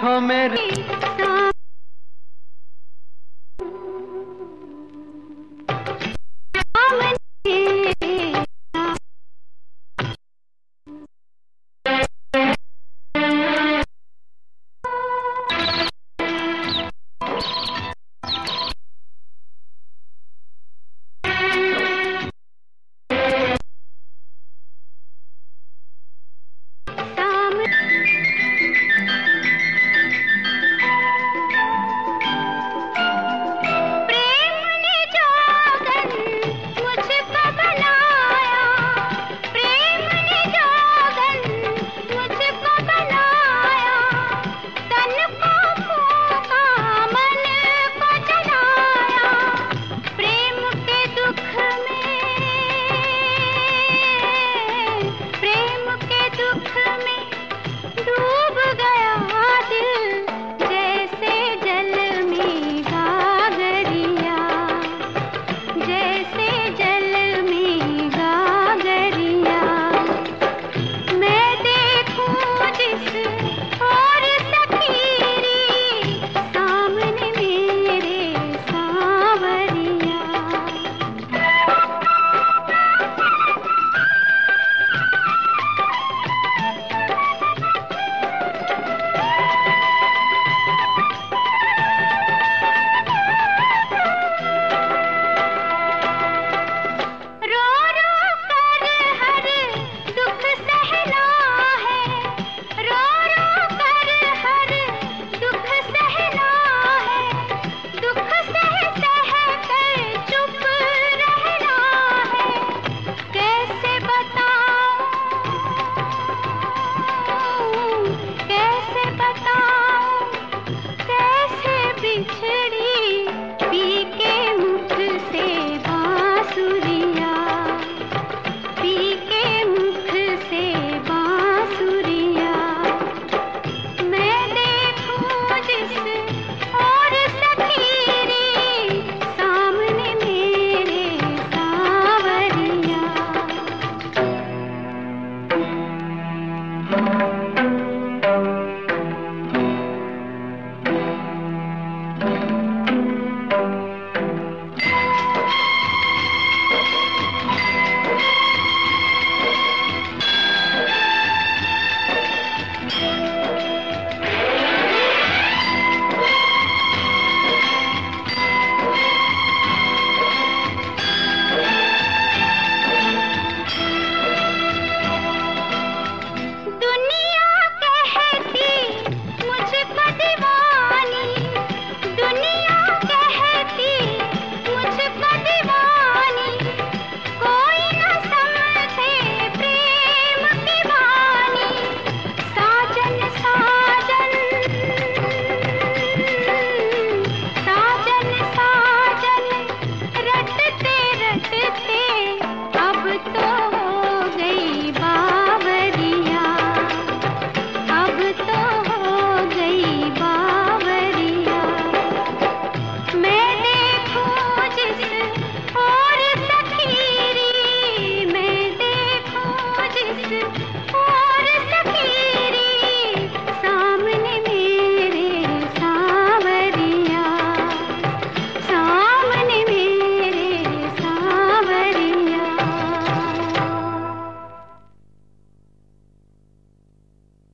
पूछो मेरे